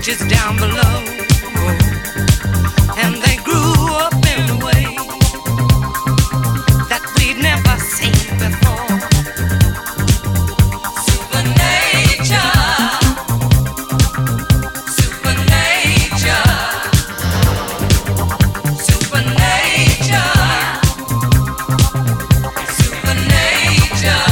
ages down below. And they grew up in a way that we'd never seen before. Supernature. Supernature. Supernature. Supernature.